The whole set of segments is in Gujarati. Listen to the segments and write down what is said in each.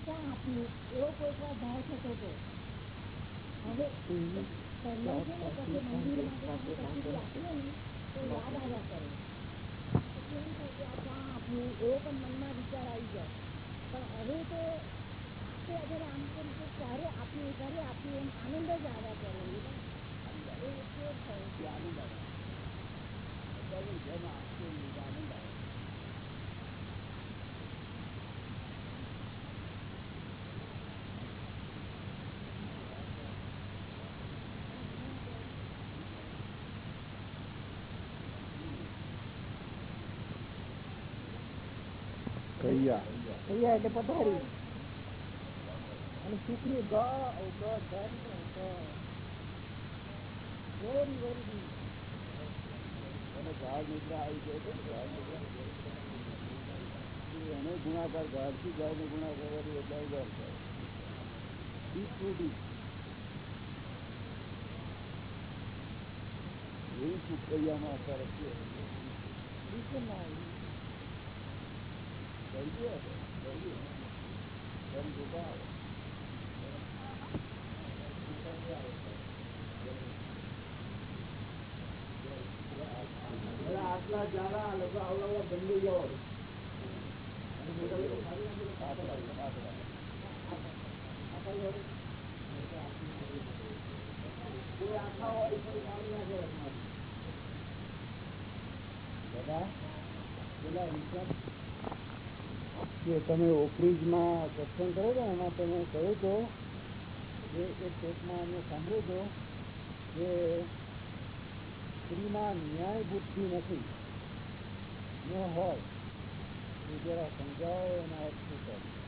ક્યાં આપ્યું વિચાર આવી જાય પણ હવે તો અગર આમ કેમ ક્યારે આપ્યું ક્યારે આપ્યું એમ આનંદ જ આવ્યા કરે એ કેવું થયું આનંદ આવે જેમ આપ્યું આનંદ આવે ગુણાકાર ઘર થી ગાય ને ગુણાકાર કર્યો એવું શુક્રિયામાં અત્યારે આટલા બધા? પેલા વિશ્વાસ કે તમે ઓફરીજમાં સત્સંગ કરો છો, એમાં તમે કહો છો, જે એક ટેપમાં અમે સાંભળો છો કે સ્ત્રીમાં ન્યાય બુદ્ધિ નથી, ન હોય જરા સમજાવો એના અર્થ શું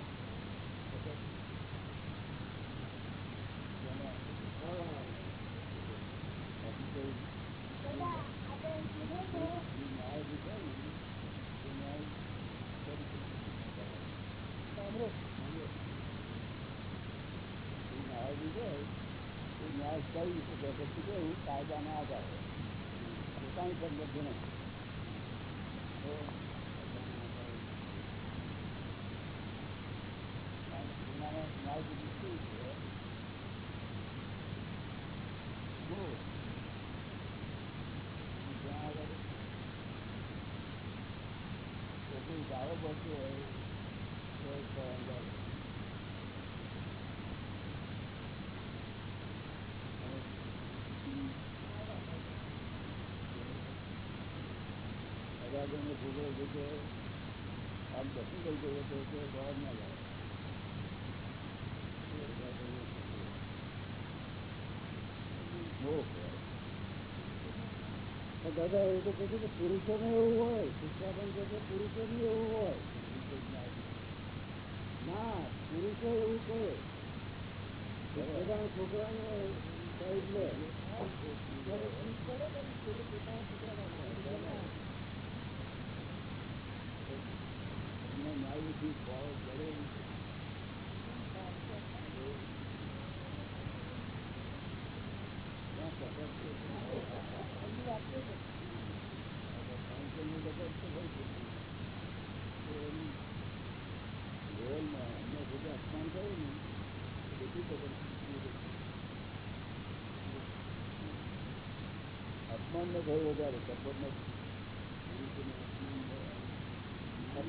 કહી શકે પછી કેવું કાયદાના આધારે. પોતાની સમૃદ્ધિ નહીં. જન્મ ભોગવે છે કે આમ બચી ગઈ ગયો હતો કે બહાર ના જાય. દાદા એવું તો કીધું કે પુરુષોને એવું હોય શિક્ષા પણ કહે છે પુરુષોને એવું હોય. ના, પુરુષો એવું કહે પોતાના છોકરાને સાઈડ લે. તમને મારી થી ફોલો કરે અપમાન કર્યું ને બધું અપમાન ન થયું વધારે, સપોર્ટ નથી.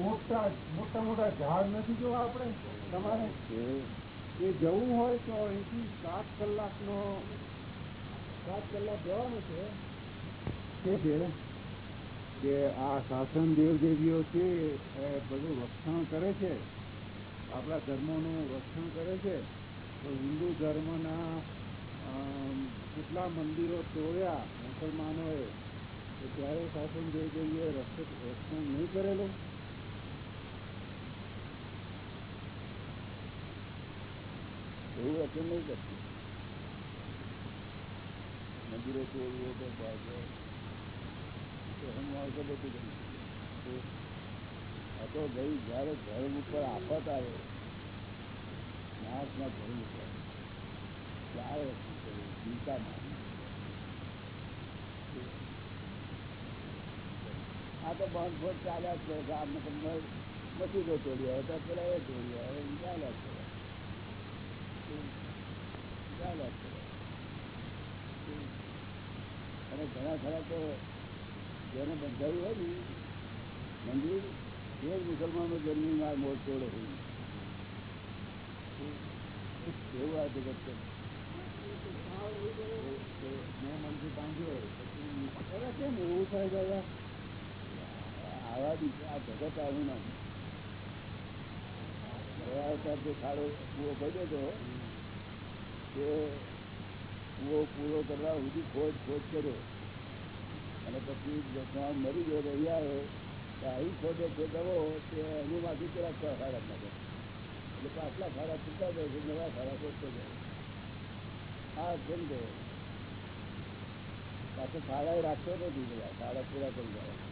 મોટા મોટા મોટા ઝાડ નથી જોવા આપણે? તમારે એ જવું હોય તો અહીંથી સાત કલાકનો સાત કલાક જવાનું છે. શું છે કે આ શાસન દેવદેવીઓ છે, એ બધું રક્ષણ કરે છે. આપણા ધર્મોનું રક્ષણ કરે છે. તો હિન્દુ ધર્મના કેટલા મંદિરો તોડ્યા. મુસલમાનોએ તો ત્યારે શાસન દેવદેવીઓએ રક્ષણ રક્ષણ નહીં કરેલું એવું રચન નહીં કરતું મંદિરો તોડવો કે બાજુ તો હું માણસો બધું કરી શકું. આ તો ભાઈ જયારે ધર્મ ઉપર આફત આવે નાશના ધર્મ ઉપર ત્યારે રક્ષણ કરવું આ તો બાંધફોડ ચાલ્યા છે. ગામ મસીદો તોડી આવે તો પેલા એ તોડી હવે ચાલ્યા છે ચાલ્યા છે અને ઘણા ખરા તો જેને બંધાયું હોય ને, મંદિર, એ જ મુસલમાનો જન્મી આ મોટ તોડે છે. એવું આ જગત છે. મેં મંદિર બાંધ્યું હોય કેમ એવું થાય દાદા આવા બી આ જગત આવું ના ગયા અવતાર જે પૂરો કરવા સુધી ખોજ ખોજ કર્યો. અને પછી ભગવાન મરી ગયો અહીંયા આવ્યો તો ખોદે છે દવો તે એની માંથી પેલા ખાડા નાખે એટલે પાછલા ખાડા છૂટા જાય છે, નવા ખાડા ખોટતો જાય હા કેમ કે પાછો ખાડા રાખતો નથી બધા ખાડા પૂરા કરી જાય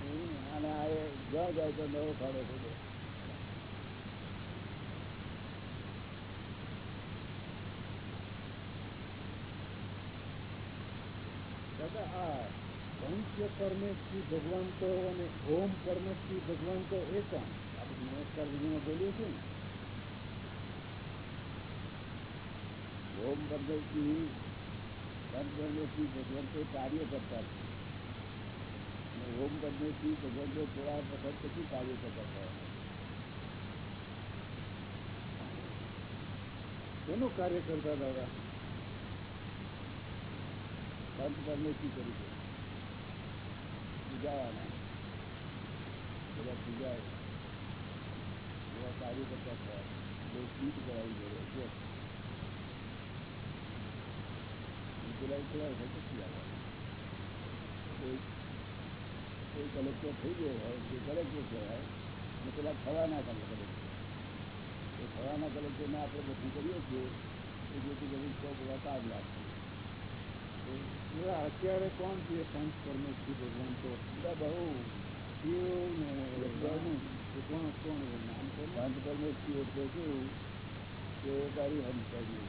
અને આ એ જ્યાં જાય તો નવો ખાડો ખોદે દાદા આ પંચ પરમેશ્વરી ભગવાન તો અને ઓમ પરમેશ્વરી ભગવાન તો એક જ. આપણે નમસ્કાર વિધિમાં બોલીએ છીએ ને ઓમ પરમેશ્વરી સંત પરમેશ્વરી ભગવાન તો કાર્ય કરતા છે અને ઓમ પરમેશ્વરી ભગવાન તો થોડા વખત પછી કાર્ય કરતા હતા શેનું કાર્ય કરતા દાદા સંત પરમેશ્વરી તરીકે પૂજાવાના બધા પૂજાય એવા કાર્ય કરતા હતા બહુ સ્વીટ કરાવી જોઈએ છે પેલા પેલા વખત પછી આવે કોઈ કોઈ કલેક્ટર થઈ ગયો હોય તે કલેક્ટર કહેવાય અને પેલા થવાના કલેક્ટર એ થવાના કલેક્ટરને આપણે બધું કરીએ છીએ એ જેથી કરી સો બધા કામ લાગશે દાદા, અત્યારે કોણ છે પંચ પરમેશ્વરી ભગવાન તો બધા બહુ શિવ ને બધાનું. એ કોણ કોણ એ નામ તો શાંત પરમેશ્વરી એટલે શું કે એ તારી હંસારી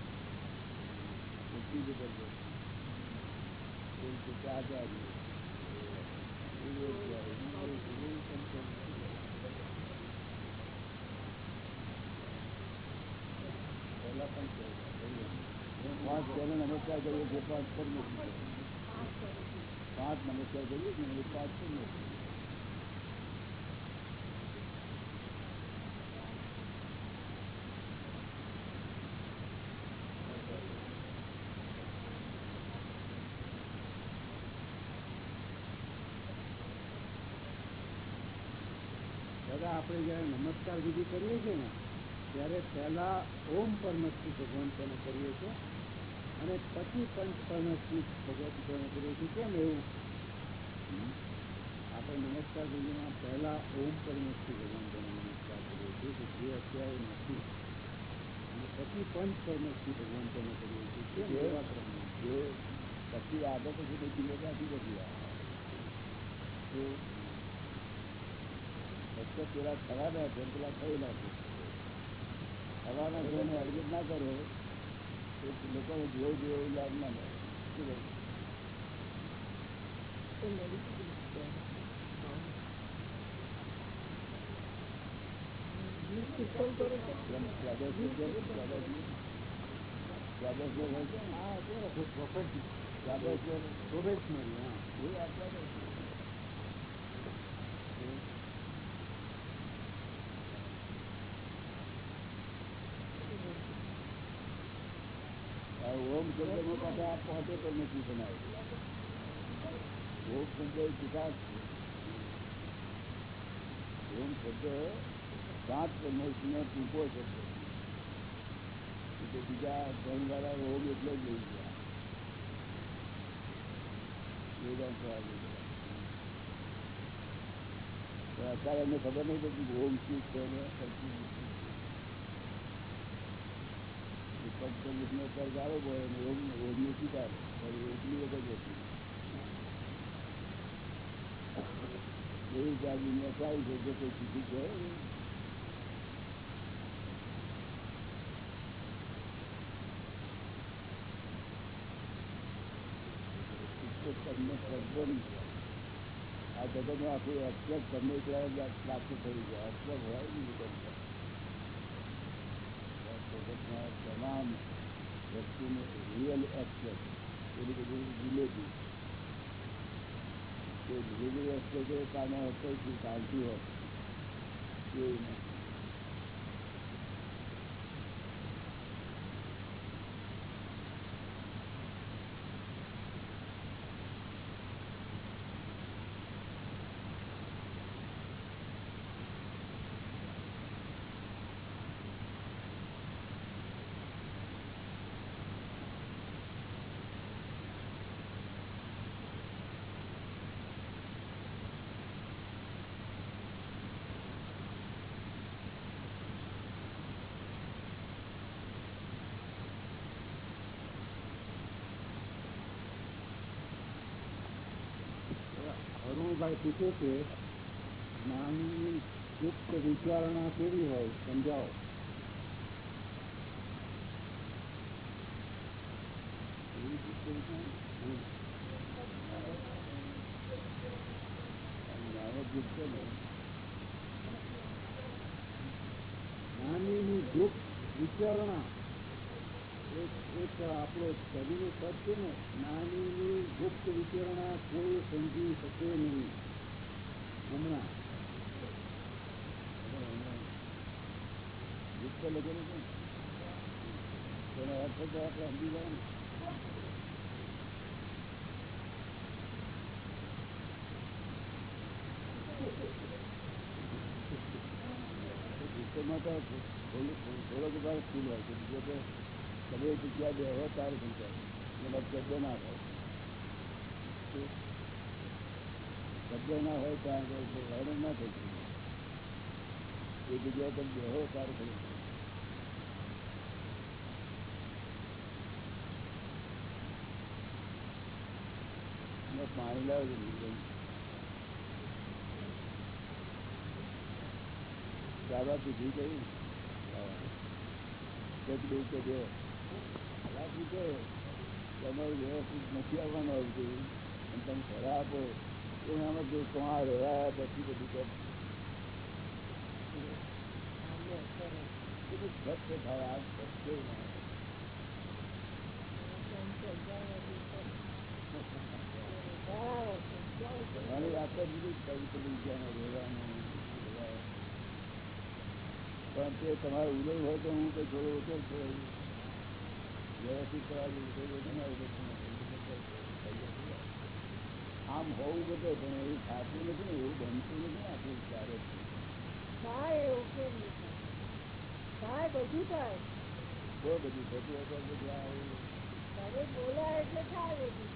એટલી જ કરજો એ છે કે આચાર્ય એ એક જાય. એ એક સંત પહેલા પણ કહેવાય. પાંચ પહેલો નમસ્કાર કરીએ છીએ પાંચ પરમેશ્વરી પાંચ નમસ્કાર કરીએ છીએ ને એ પાંચ પરમેશ્વરી દાદા આપણે જયારે નમસ્કાર વિધિ કરીએ છીએ ને ત્યારે પહેલા ઓમ પરમેશ્વરી ભગવાન તેને કરીએ છીએ અને પછી પંચ પરમેશ્વરી ભગવત તેને કરીએ છીએ. કેમ એવું? આપણે નમસ્કાર વિધિમાં પહેલા ઓમ પરમેશ્વરી ભગવાન તેને નમસ્કાર કરીએ છીએ કે જે અત્યારે નથી અને પછી પંચ પરમેશ્વરી ભગવાન તેને કરીએ છીએ. કેમ એવા ક્રમમાં જે પછી આગળ પછી બધી મજા બધી તો ફક્ત પેલા થવાના છે પેલા થયેલા છે થવાના એને એડમિટ ના કરો તો લોકોને જેવું જેવું લાભ ના મળે. શું હા એ મેડિસિન સિસ્ટમ કરો છો કેમ સ્વાદસ્ય કેમ સ્વાદસ્ય સ્વાદસ્ય હોય છે ને? હા બરાબર પ્રોફેશનલ સ્વાદસ્ય પ્રોફેશનલ હા એ આપવા દે. આ તો નથી બનાવે ઓમ એટલે બીજા જ લઈ ગયા. વાળા અત્યારે અમને ખબર નહીં પડતી ઓમ શું છે. ને પછી ફક્ત વિષ્ણુ પર ગાળો પડે ને ઓમ ઓમની સ્વીકાર પણ એટલી વખત હતી એવી ત્યાં દુનિયા ચાલી છે જે કોઈ શીખી છે તમને સર્જન આ જગતનું આખું એક્સેપ્ટ તમને એટલા પ્રાપ્ત થઈ ગયા એક્સેપ્ટ હોય ને જગતમાં જગતના તમામ વસ્તુનું રિયલ એક્સેપ્ટ એની બધું રિલેટિવ તે રિલેટિવ એક્સેપ્ટ એ કારણે હશે ચાલતી હોય એવું નથી અરુણભાઈ પૂછે છે જ્ઞાનની ગુપ્ત વિચારણા કેવી હોય સમજાવો એવી રીતે હમ. નાનો ગુપ્ત ને જ્ઞાનીની ગુપ્ત વિચારણા એક આપણો કવિનું પદ છે ને નાની ગુપ્ત વિચારણા કોઈ સમજી શકે નહીં. હમણાં. ગુપ્ત લખેલું છે તેનો અર્થ તો આપણે સમજી જાય ને. ગુપ્તમાં તો થોડું થોડોક ભાગ ફૂલ હોય છે. બીજો તો તમે એક જગ્યા બેહો તારે થઈ જાય એમાં શબ્દ ના થાય શબ્દ ના હોય ત્યાં આગળ વર્ણન ના થઈ શકે એ જગ્યાએ તમે બેહો તારે થઈ જાય અને પાણી લાવે છે દાદા પીધી ગઈ કેટલું કે જે ખરા પૂછે તમારું વ્યવસ્થિત નથી આવવાનું આવતું અને તમે ખરા આપો એનામાં જો તમારા રહેવાયા પછી બધું કે બધું સત્ય થાય આ સત્ય ના તમારી વાત જ બધી કઈ પડી ગયા રહેવાનું પણ તે તમારે ઉદય હોય તો હું કઈ થોડો ઓછો જ છું. વ્યવસ્થિત કરાવી કોઈ ઓછો ના હોય તો તમે આમ હોવું બધે પણ એવું થતું નથી ને એવું બનતું નથી ને આપણું ક્યારે થાય એવું કેમ નહીં થાય? થાય બધું થાય તો બધું થતું હોય તો બધું આ એવું તમે બોલાય એટલે થાય બધું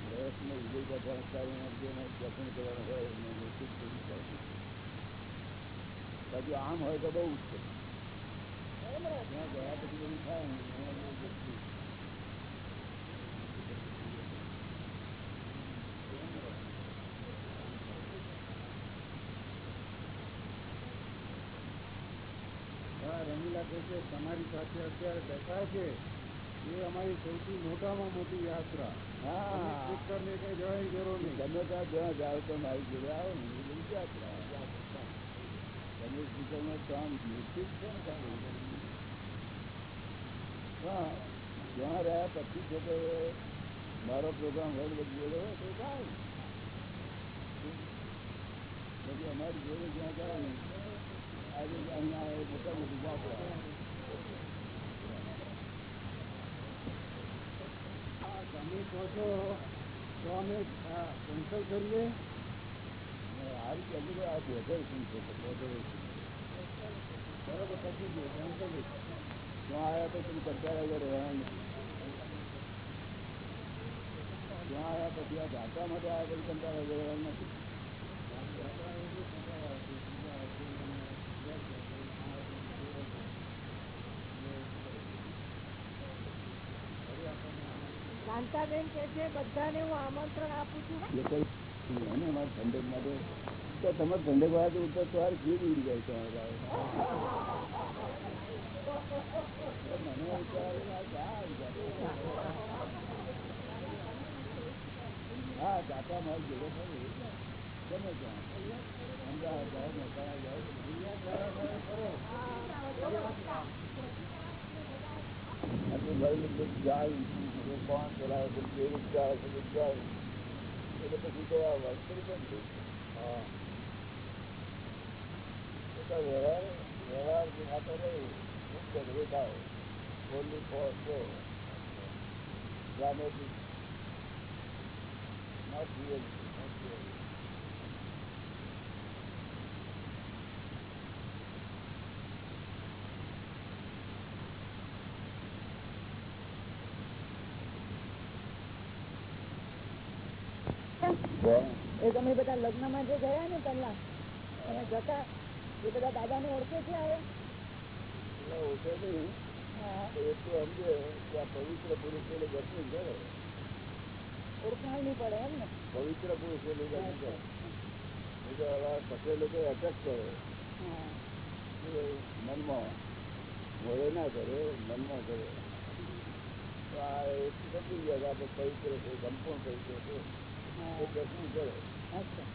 પ્રયત્ન ઉદય કરતા અત્યારે જેને દર્શન કરવાનું હોય એને નિશ્ચિત બધું થાય. બાકી આમ હોય તો બહુ જ رمیلا سوٹا موٹی یاترا ہاں آپ نے جائے جی گھنٹہ جہاں جاؤ تو یاترا کام نشت سے હા ત્યાં રહ્યા પછી છે કે મારો પ્રોગ્રામ હોય બધી તો થાય પછી અમારી જોડે જ્યાં જાય ને આજે અહીંયા મોટા મોટી હા, તમે કહો છો તો અમે કેન્સલ કરીએ. હારી રીતે આ બોધર શું છે બરોબર પછી કેન્સલ ત્યાં આવ્યા તો કંટાળા વગર રહેવાનું ત્યાં આવ્યા પછી આ ધાતા માટે આવ્યા પછી કંટાળા વગર રહેવાનું નથી. શાંતાબેન કે છે બધાને હું આમંત્રણ આપું છું. કઈ ઠંડક માટે તો તમારે ઠંડક વાળા તો ઉપર તમારે ખીર ઉડી જાય તમારે મને વિચાર આવ્યો, આ ક્યાં આવી જાય? હા કાકા મારી જોડે બધું જાય જાય એટલે પછી તો આ વાત કરી પણ હા વ્યવહાર વ્યવહાર જે ખાતો રહે મુખ્ય દેખાવ બોલી for show dramatic not real not real એ તમે બધા લગ્નમાં જે ગયા ને પહેલા અને જતા એ બધા દાદાને ઓળખે છે હવે એટલે ઓછો નહીં હા, તો એટલું સમજે કે આ પવિત્ર પુરુષોને દર્શન કરે ઓળખાણ નહીં પડે એમ ને પવિત્ર પુરુષોને દર્શન કરે એ તો આવા સફેદ લોકો અટક કરે હા એ મનમાં મોડે ના કરે મનમાં કરે તો આ એક સમજી ગયા કે આપણે પવિત્ર છે સંપૂર્ણ પવિત્ર છે હા એ દર્શન કરે અચ્છા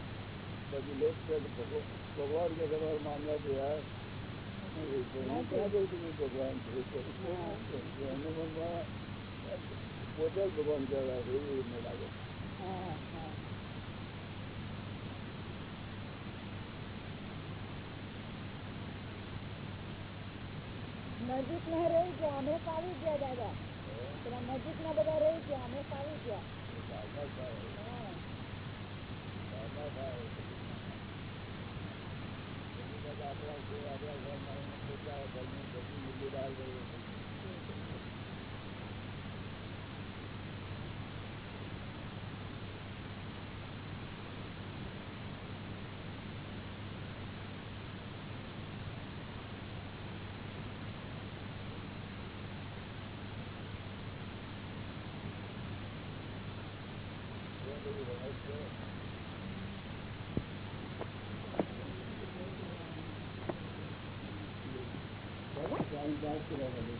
પછી લોક કે ભગવ- ભગવાન કે તમારો મામલા છે યાર હું ક્યાં જઉં છું ભગવાન પોતે જ ભગવાન કહેવાય એવું એમને લાગે નજીક ના રહી ગયા, અમે પાવી ગયા દાદા. પેલા નજીક ના બધા રહી ગયા, અમે પાવી ગયા. ભાઈ આપણા આપણા ઘરમાં એને પોતા ಹೋಗಿ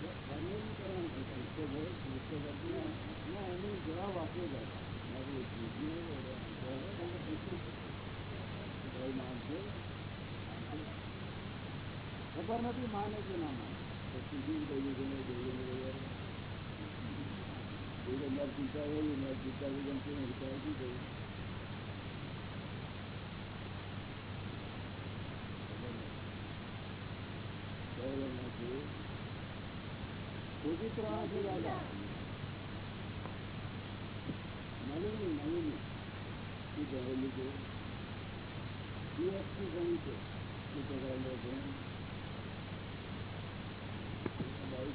જવાબ માનશે ખબર નથી માને કે ના માને સીધી કહી દીધું મેં જોયું મેં જોયું ચિંતા હોય ચિંતા વિચાર શું કહ્યું બાવીસ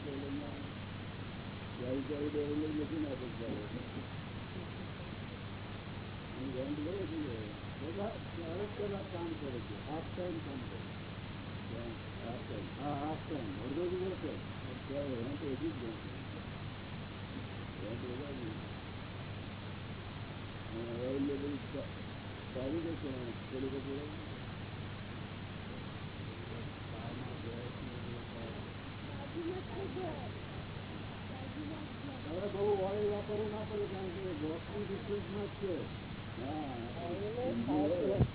ડોલરમાં બાવીસ બધા અડગ કલાક કામ કરે છે હાફ ટાઈમ કામ કરે છે હાફ ટાઈમ હા હાફ ટાઈમ અડધો દિવસ બહુ ઓઇલ વાપરવું ના પડે કારણ કે બોક્સની ડિસ્ટન્સમાં જ છે હા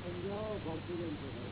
સમજાવો ભારતી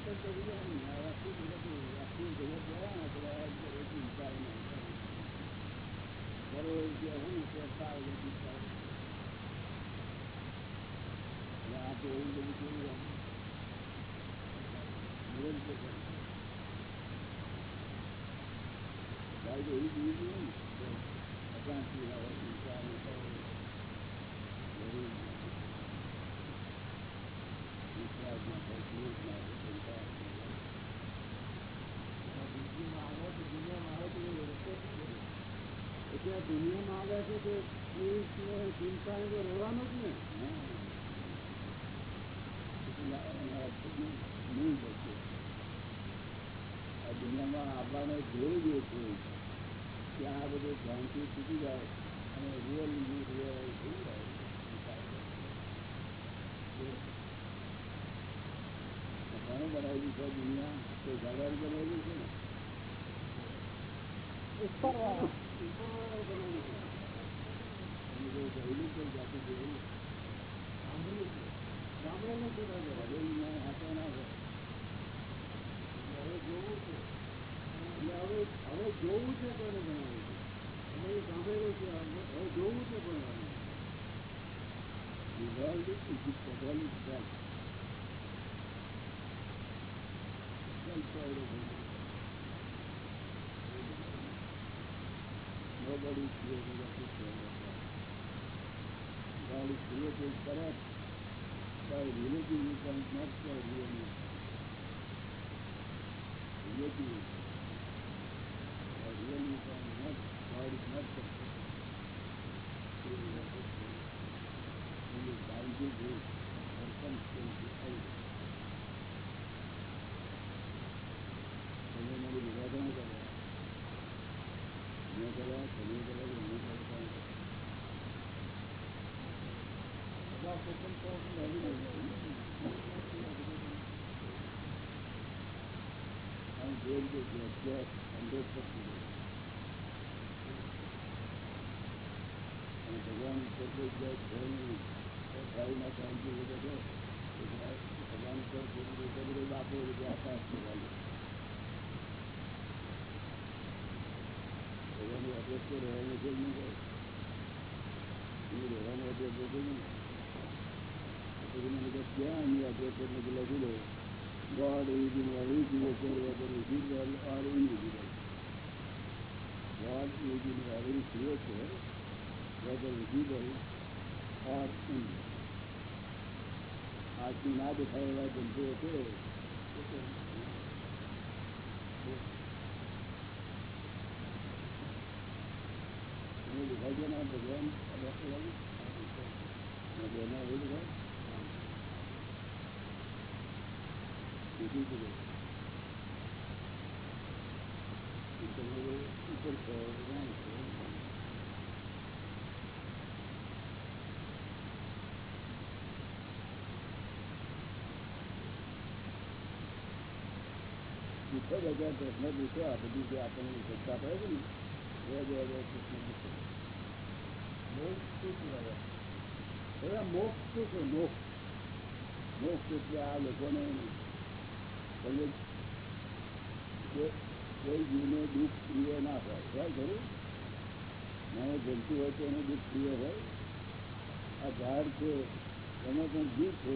જરાક વાત જ કરી દે ને આ આખું જગત આખું જગત ગયા ને તો આ એક ચિંતા નહીં કરોડ રૂપિયા હોય ને તો સાવ બધી ચિંતા અને આ તો એવું બધું કેવું આમ નિરંતર કરે. ભાઈ તો એવી બીજી નહીં ને અશાંતિ આવે ચિંતા અને કરે. જરૂર ના હોય. વિશ્વાસ ના થાય, ક્રોધ ના થાય, ચિંતા ના થાય. દુનિયામાં આવે તો દુનિયામાં આવે તો એ રસ્તો શું છે? એટલે આ દુનિયામાં આવે છે ચિંતા એ રહેવાનું જ ને. હા. એટલે આ બધું નહીં આ દુનિયામાં આવવાનો ધ્યેય જે છે કે આ બધું ભ્રાંતિ છૂટી જાય અને રિયલ રિયલાઇઝ થઈ જાય. કોને બનાવેલી છે દુનિયા. તો જાગવારી બનાવેલી છે ને? ઉપર અને છે. જોવું છે એટલે હવે હવે જોવું છે કોને બનાવ્યું છે અમે એ સાંભળેલું છે હવે હવે જોવું છે બનાવ્યું The world is totally self. Self-oriented. Nobody is created as self. Is created correct by relativity and not by reality. Relativity. By reality and not, God is not perfect. He is not perfect. He is bounded with circumstances out. તમે મારી વિવાદો ન કરો મેં કર્યા તમે કર્યા કે મેં કરતા નથી. બધા circumstances આવી રહી છે. Going to get that hundred percent. અને ભગવાન પોતે જ ધર્મ ભાઈના શાંતિ છે ભગવાન પર પોતે પોતે બધું બાપો રીતે આકાશ ભગવાન ભગવાનનું અભ્યાસ તો રહેવાનું છે નહીં એનું રહેવાનું અભ્યાસ છે નહીં પછી મને ક્યાં એની અભ્યાસ લખી દો God is in every creature, whether visible or invisible. God is in every creature, whether visible or invisible. આજથી ના દેખાય એવા જંતુઓ છે એ તો એને દેખાય છે ને ભગવાન બેના એવું દેખાય પૂછો બધા પ્રશ્ન આ બધી આપણને ચર્ચા પડે છે ને બે બે પ્રશ્ન પૂછો મોક્ષ શું દાદા મોક્ષ શું છે મોક્ષ? મોક્ષ એટલે આ લોકોને કોઈ કોઈ જીવને દુઃખ પ્રિય ના હોય ખ્યાલ ખરું નાનો જંતુ હોય તો એને દુઃખ પ્રિય હોય આ ઝાડ છે એનો પણ જીવ છે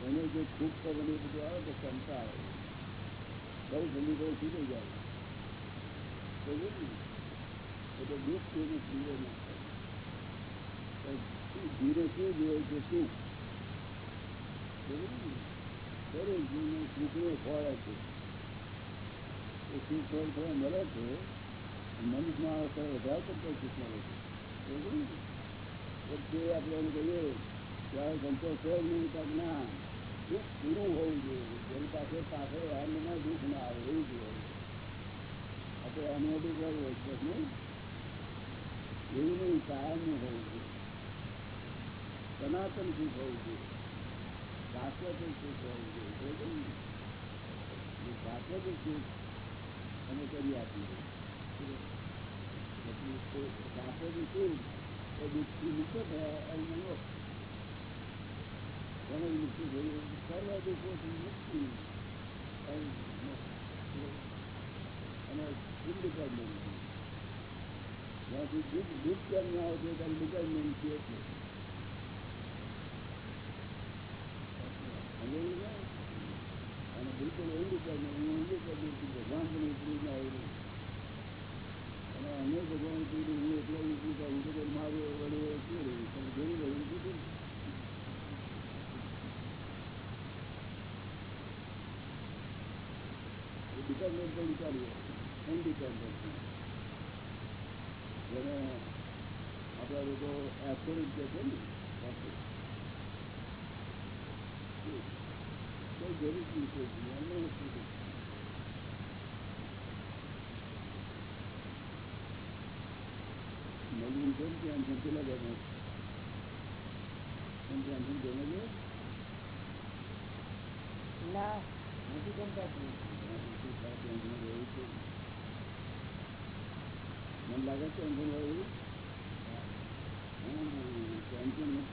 એને જે ખૂબ પવન એ બધું આવે તો ક્ષમતા આવે બહુ જલ્દી બહુ છૂટી જાય સમજ્યું ને? એટલે દુઃખ એને પ્રિય ના થાય પણ જીવને શું જોઈએ છે સુખ સમજ્યું ને? દરેક છે એ થોડું થોડું મળે છે મનુષ્ય વધારે પડતો સુખ મળે છે એટલે આપણે એમ કહીએ ત્યારે ગમતો છે જ નહીં તો ના દુઃખ પૂરું હોવું જોઈએ જેની પાસે પાસે એમને દુઃખ ના આવે એવું જોઈએ આપણે દુઃખ હોય બસ એવું નહીં કાયમ હોવું જોઈએ સનાતન સુખ હોવું જોઈએ શાશ્વત સુખ હોવું જોઈએ બરોબર ને? એ શાશ્વત સુખ અમે કરી આપીએ પછી તે શાશ્વત સુખ એ દુઃખથી મુક્ત થયા એમને મોક્ષ એને મુક્તિ થઈ સર્વ દુઃખોથી મુક્તિ એમ મોક્ષ. અને ઇન્ડિપેન્ડન્ટ જ્યાં સુધી દુઃખ દુઃખ કેમ ના આવતું ત્યારે ડિપેન્ડન્ટ છે એટલે સમજાયું ને? અને બિલકુલ ઇન્ડિપેન્ડન્ટ હું ઇન્ડિપેન્ડન્ટ છું ભગવાન પણ ઉપરી ના આવ્યું અને અમે ભગવાન કીધું હું એટલો ઉપરી છું હું તો કોઈ મારું વડું શું રહ્યું તમે જોયું રહ્યું કીધું ડિપેન્ડન્ટ પણ વિચારીએ ઇન્ડિપેન્ડન્ટ જેને આપણા લોકો એબ્સોલ્યુટ કહે છે ને absolute. કોઈ જરૂર નથી કોઈ એમને શું છે? નવીન ત્યાં છે ત્યાં જંતુ ગમે છે ના નથી ગમતા ત્યાં મન લાગે છે અંદર રહેવું ટેન્શન મુક્ત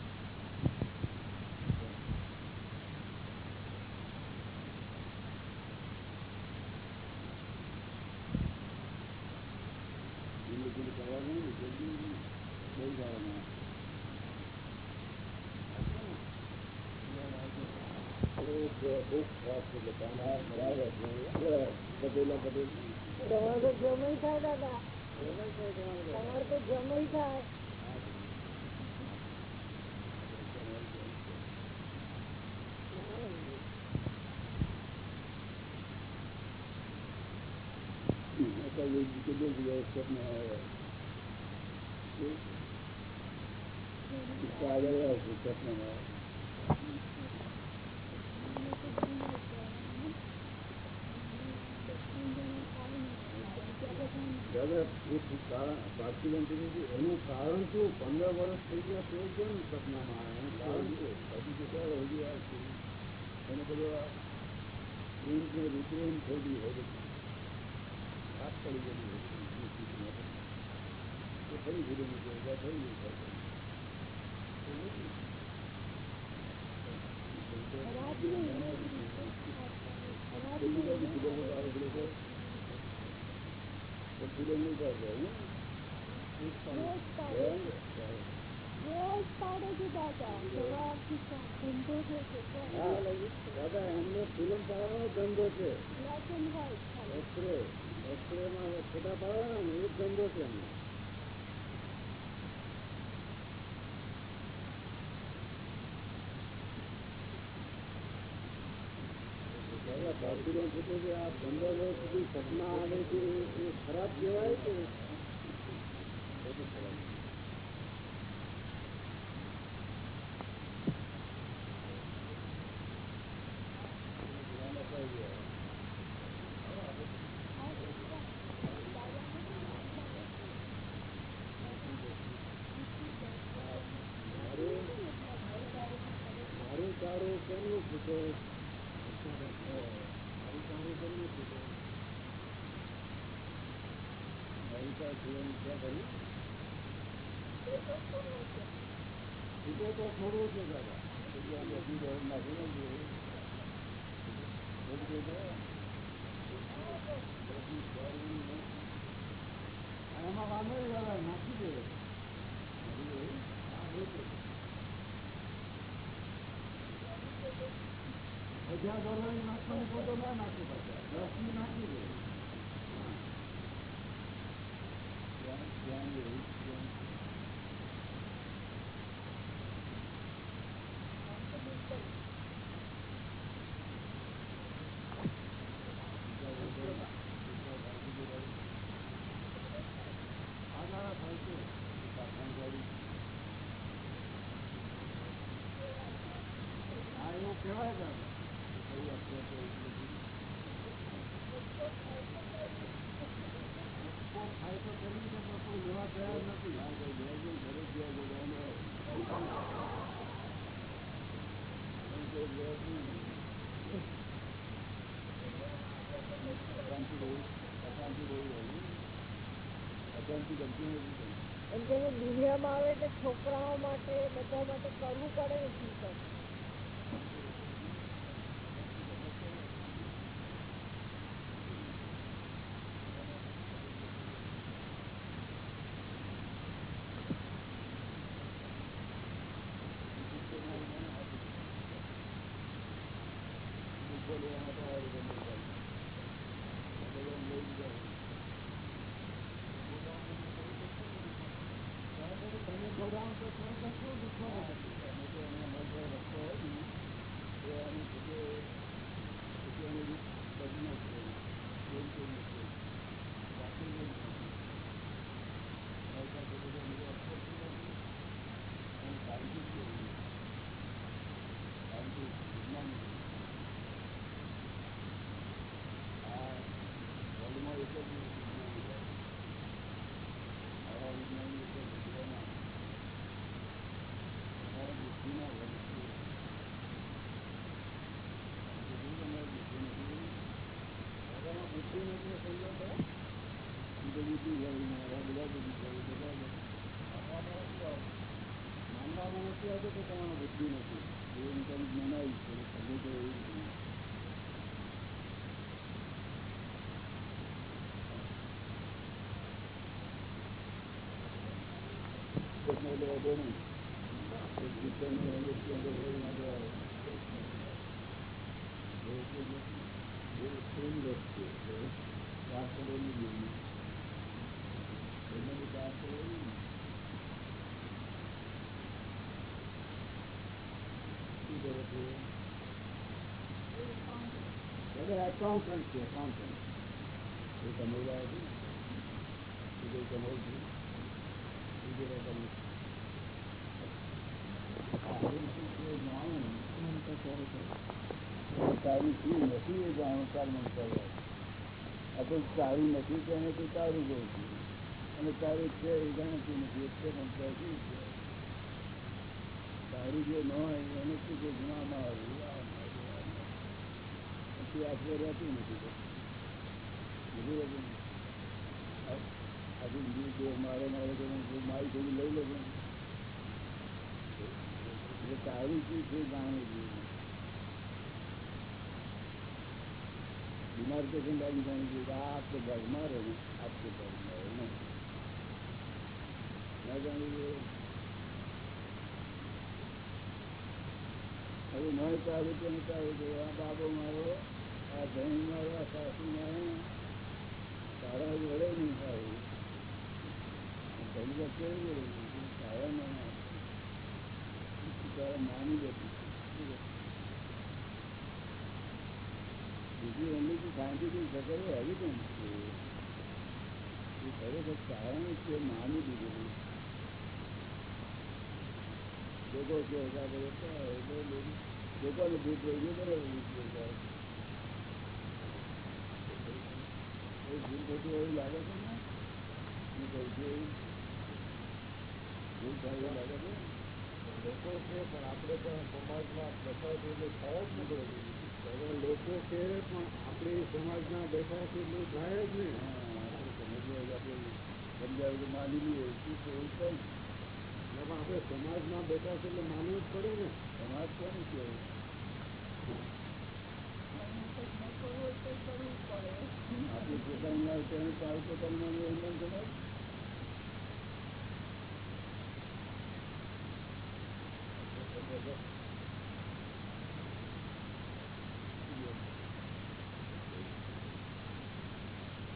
જગ્યાએ સ્વપ્ન આવે આગળ આવે છે સ્વપ્નમાં દાદા એ ભારતીય એનું કારણ શું? પંદર વર્ષ થઈ ગયા, તો કેમ? સપનામાં આવે એનું કારણ શું બધું પડી ગયેલી ફરી ધીરે થઈ ગયું ફિલ્મો સવારથી ધંધો છે કેટલો હા, દાદા એમને ફિલ્મ પાડવાનો ધંધો છે બ્લેક એન્ડ વ્હાઈટ ખાલી એક્સરે એક્સરે માં ફોટા પાડવાના ને એ જ ધંધો છે એમને દાદા, ભારતીય પૂછે છે આ પંદર વર્ષ સુધી સપના આવે છે એ- એ ખરાબ કહેવાય કે બધું ખરાબ મારું તારું કેમનું પૂછે મારું તારું કેમનું પૂછે અમેરિકા ફિલ્મ ક્યાં કરી? પૂછે તો થોડું છે દાદા પછી આ બધી દોડ નાખી નાખી. બધું તો બધી દોડની ને અને એમાં વાંધો નહીં દાદા નાખી દે બધી હોય. હા, બિલકુલ. જ્યાં દોરવાની નાખવાની ફોટો ના નાખી પડશે દસમી નાખી દે ત્યાં ત્યાં એવું ત્યાં આ દાદા થાય છે હા એવું કહેવાય દાદા એક્સપોર્ટ થાય તો કરી છે પણ કોઈ લેવા તૈયાર નથી આ કોઈ બે જણ ઘરે ગયા જવાનું હોય. અશાંતિ બહુ અશાંતિ બહુ રહી અશાંતિ ગમતી નથી એમ કે આવે એટલે છોકરાઓ માટે બધા માટે કરવું પડે ને ચિંતન દુઃખો લેવા માટે આવે છે લોકો. બધા લઈ લીધા. તમે ખવડાવો તો થોડું કશું દુઃખો હા, અમે તો એનો અમારો રસ્તો હોય ને, તો આની જગ્યાએ પછી અમે રીત બદલી નાખીએ. એવું કરી નાખીએ. વાપરી નહીં નાખીએ. મારી પાસે બધો બધો અફસોસ થઈ જાય. અને શાંતિ જ જોઈએ. શાંતિ, વિજ્ઞાન. આ વર્લ્ડમાં એક જ વિજ્ઞાન છે. આવા વિજ્ઞાની એક જ વિજ્ઞાન તમારા બુદ્ધિના વંશ છે. બુદ્ધિ તમારી બુદ્ધિ નથી. દાદામાં બુદ્ધિ નથી એ સમજો તો? એ તો બુદ્ધિ વાળી મારા બધા બુદ્ધિ વાળી બધા જ. માનવામાં નથી આવતું. કે તમારા બુદ્ધિ નથી એવું હું તમને છે સમજો તો એવું નહીં. એટલે વાંધો નહીં. એક જીતવાનું અંદર અંદર હોય માટે આવે. એ એટલે જે એ પ્રેમ રસ છે એ વાત કરેલી નહીં. એમને બી વાત કરેલી નહીં. કરે એકાઉન્ટન્ટ છે એકાઉન્ટન્ટ એ? કમાવું છું એ જરા સારું નથી એ જાણો તાર મને આ તો સારું નથી કે તો સારું કહું છું અને સારું છે એ જાણતું નથી એટલે કહે શું સારું જે ન હોય, એને શું કે ગુણામાં. પછી આપણે રહેતું નથી બધું મારે મારે મારી થોડી લઈ લેજો. એટલે સારું શું છે જાણવું જોઈએ બીમાર પેશન્ટ આવી જાણવું જોઈએ આ આપકે ભાગમાં રહે ને આપકે ભાગમાં રહે ના. જાણવું જોઈએ હવે મળે ચાલે તો નહીં ચાલે આ બાબો મારો, આ ધણી મારો, આ સાસુ મારે, તારા વડે નહીં ઘણી વાર કેવું વડે તારા ના માની જતી બીજી એમની સાયન્ટિફિક જગત એવિડન્સ છે? એ ખરેખર કારણ છે, માની દીધેલું લોકો છે લોકોને ભૂત રહી ગયું બરાબર ભૂલ થતું એવું લાગે છે ને? હું કહું છું એવું ભૂલ થાય એવું લાગે છે? લોકો છે પણ આપણે પણ સમાજમાં બેઠા એટલે થાય જ નથી લોકો છે પણ આપણે સમાજમાં બેઠા છે એટલું થાય જ નહીં. સમજવા આપણે માની લઈએ શું એવું પણ આપણે સમાજમાં બેઠા છે એટલે માનવું જ પડે ને. સમાજ કોને કહેવાય આપણે પોતાનું ના તેને તારું પોતાનું નામ સમાજ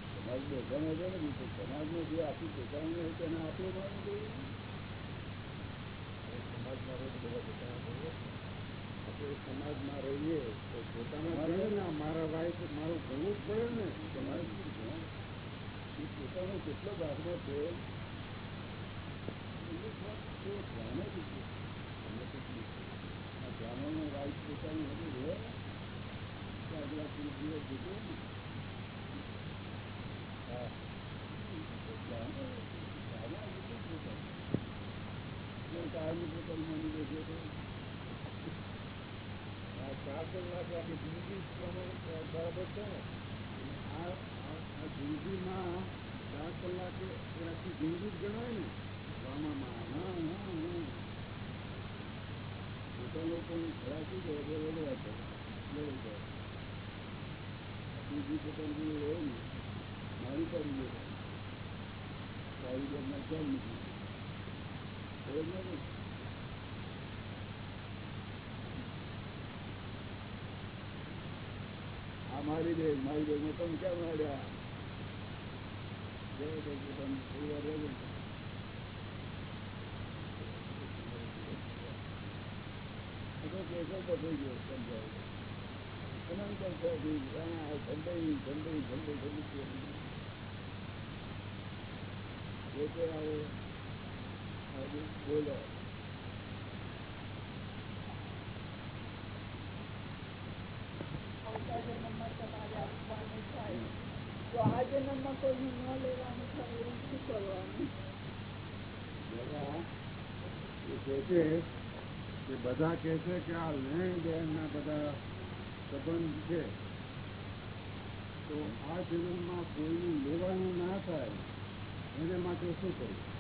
સમાજ બેઠાનો છે ને સમાજને જે આપ્યું પોતાનું હોય તેને આપણે માનવું જોઈએ સમાજમાં રહે તો બધા પોતાના જોઈએ સમાજમાં રહીએ તો પોતાના મારે- વાઈફ મારું ઘણું જ પડે ને સમાજ એ પોતાનો કેટલો ભાગમાં છે ધ્યાન બ્રાહ્મણનો રાઈટ પોતાનું હતું રહે આગલા દિવસ જતો ને હા બ્રાહ્મણ મારી પડી ગયો સારી ઘરના કેમ નથી બરોબર ને આ મારી બેન મારી બેન તમે કેમ માર્યા? જય જય પરિવાર રહેવું કેસો બદલાઈ ગયો, સમજાય. અનંત અવસરથી આ ઠંડાઈ ઠંડાઈ ઠંડાઈ ઠંડી આવે. આજે બોલો આવતા જન્મમાં તમારે આપવાનું થાય તો આ જન્મમાં કોઈનું ન લેવાનું થાય એવું શું કરવાનું બધા એ કહે છે કે બધા કહે છે કે આ લેણ દેણના બધા સંબંધ છે તો આ જીવનમાં કોઈનું લેવાનું ના થાય એને માટે શું કરવું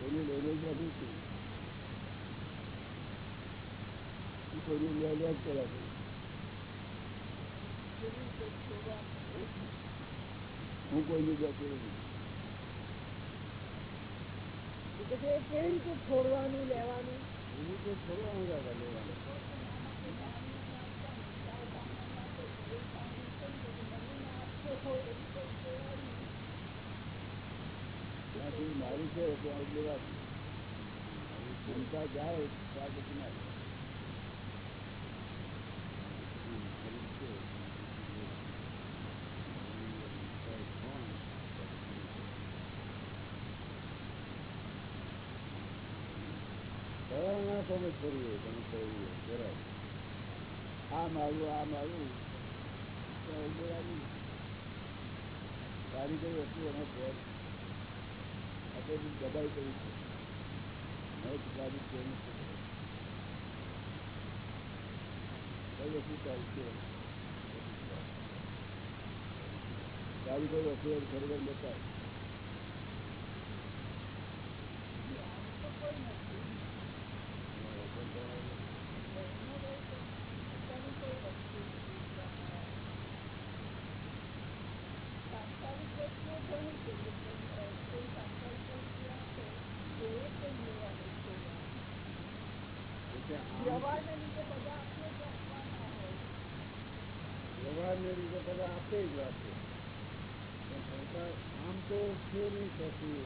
કોઈની લેને જ નથી શું ઈ કોઈની લે લે જ કર્યા છે હું કોઈની જતો નથી એટલે કે એ કેવી રીતે છોડવાનું લેવાનું એની તો છોડવાનું દાદા લેવાનું ત્યાંથી મારી છે ત્યાં લેવાનું ક્ષમતા જાય ત્યાં પછી ના ના તમે કરીએ તમે કરીએ બરાબર. આ મારું આ મારું તો સારી કઈ વસ્તુ એનો ફેર આપણે દબાઈ કરી છે. મેં છે. નથી કઈ સારી છે? સારી કઈ વસ્તુ ખરેખર બતાવે એટલે આમ વ્યવહારને લીધે બધા આપણે જ આપવાના હોય વ્યવહારને લીધે બધા આપે જ આપે પણ સરકાર આમ તો છે નહીં થતું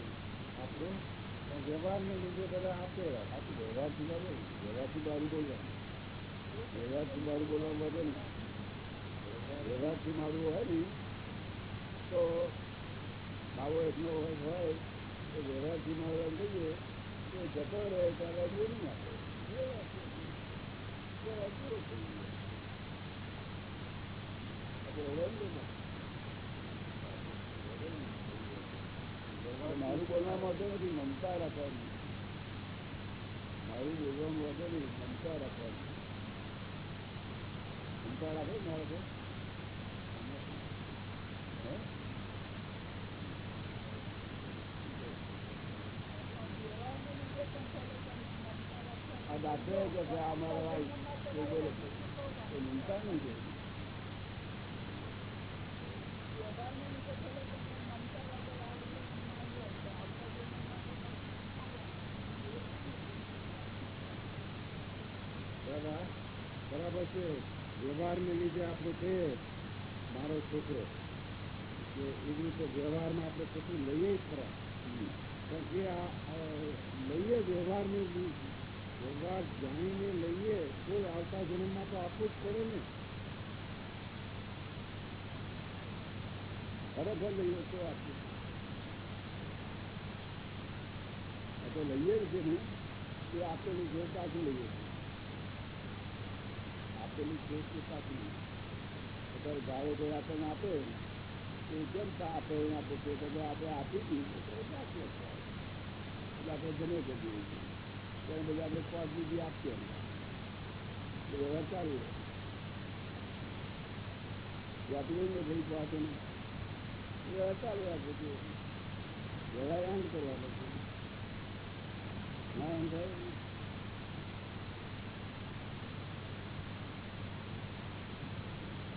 આપણું પણ વ્યવહારને લીધે બધા આપે જ આપે. આ તો વ્યવહારથી ના બોલ વ્યવહારથી મારું બોલવાનું વધે ને વ્યવહારથી મારું હોય ને તો મારો એટલો હોય તો વ્યવહારથી મારો એમ કહીએ તો જતો રહે ત્યારે બોલી નાખે વ્યવહાર. વ્યવહાર મારું બોલવામાં વધુ નથી, મમતા રાખવાની મારું બોલવાનું વધુ નહીં મમતા રાખવાની રાખે ને મારે હે આ દાખલો કે આ મારા ભાઈ બોલે છે નહીં છે. વ્યવહારને લીધે આપણે મારો છોકરો એવી રીતે વ્યવહારમાં આપણે છોકરું લઈએ જ ખરા. પણ એ લઈએ વ્યવહારને, વ્યવહાર જાણીને લઈએ, તો આવતા જન્મમાં તો આપવું જ પડે ને. ખરેખર લઈએ તો આપવું તો લઈએ જ છે ને, એ આપેલું જોતા જ લઈએ. છીએ અત્યારે ગાયો કોઈ આપણને આપે એ કેમ આપે એને આપે છે તો આપણે આપી દઈએ એ એટલે આપણે જમે કરીએ ત્યારે બધા આપણે પાંચ બીજી આપીએ વ્યવહાર ચાલુ. ને. ભાઈ પાસે વ્યવહાર ચાલુ છે વ્યવહાર એમ કરવા પછી ના એમ થાય?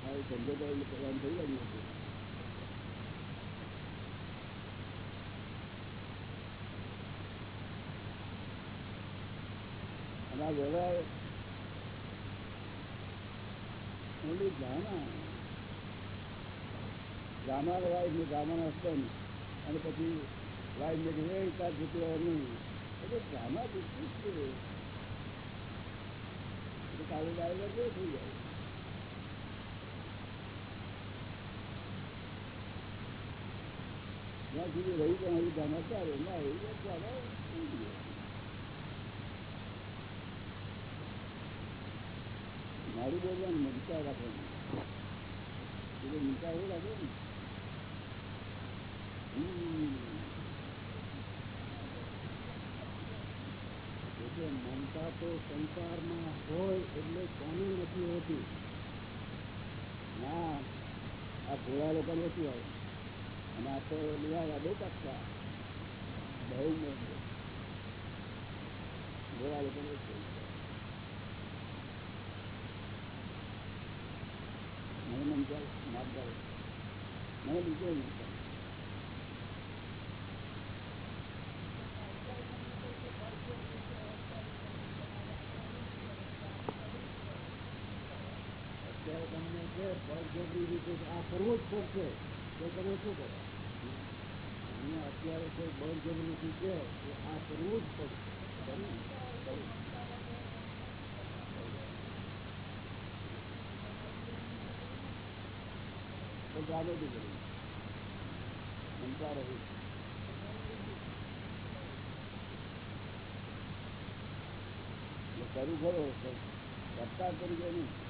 હા એ ધંધો તો એમ કરવાનું થઈ જાય ને અને આ વ્યવહાર ડ્રામા હસબન્ડ અને પછી વાઇફ ને "એ તાર છોકરો નહીં એટલે ગામમાં કાલે ડાયવર થઈ જાય. જ્યાં સુધી રહી પણ ગયો મારું બોલવાનું ને રાખવાનું એટલે એવું લાગે ને એટલે મમતા તો સંસારમાં હોય એટલે કોની નથી હોતી ના આ ભોળા લોકો નથી આવે? અને આ તો લીલા બહુ પાક્કા બહુ મોટું ભોળા લોકો નથી મને મમતા માગતા મને બીજો મમતા અત્યારે તમને છે બળજબરી રીતે આ કરવું જ પડશે. કરો અત્યારે કોઈ બળજબરીથી કહે કે આ કરવું જ પડશે કરો. તો જાગૃતિ કરી રહી એટલે ખરો કરતા કરી કરો. એટલે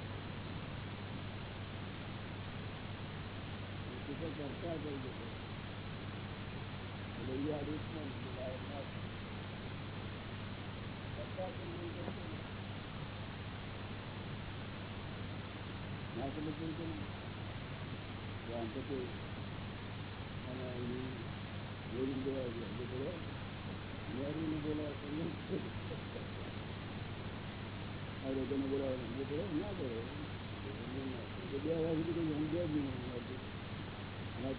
આ લોકોને બોલાવે એટલે બોલો ના કરે. બે વાગ્યા સુધી કઈ સમજે જ નહીં. અને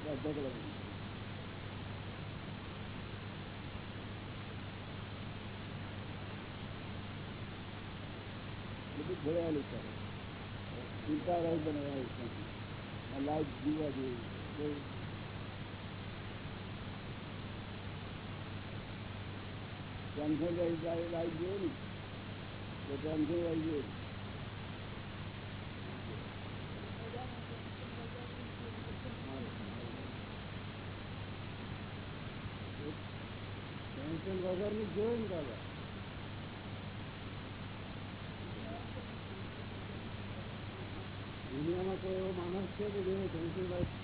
ભોળાયેલું છે આ લાઈફ જેવી કોઈ ટેન્શન રહી જાય લાઈફ જોઈએ ને તો ટેન્શન રહી જોઈએ જોઈએ દાદા દુનિયામાં કોઈ એવો માણસ છે કે જેને લાઈફ